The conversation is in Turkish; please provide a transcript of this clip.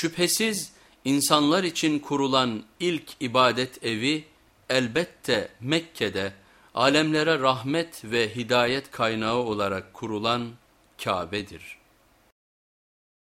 Şüphesiz insanlar için kurulan ilk ibadet evi elbette Mekke'de alemlere rahmet ve hidayet kaynağı olarak kurulan Kabe'dir.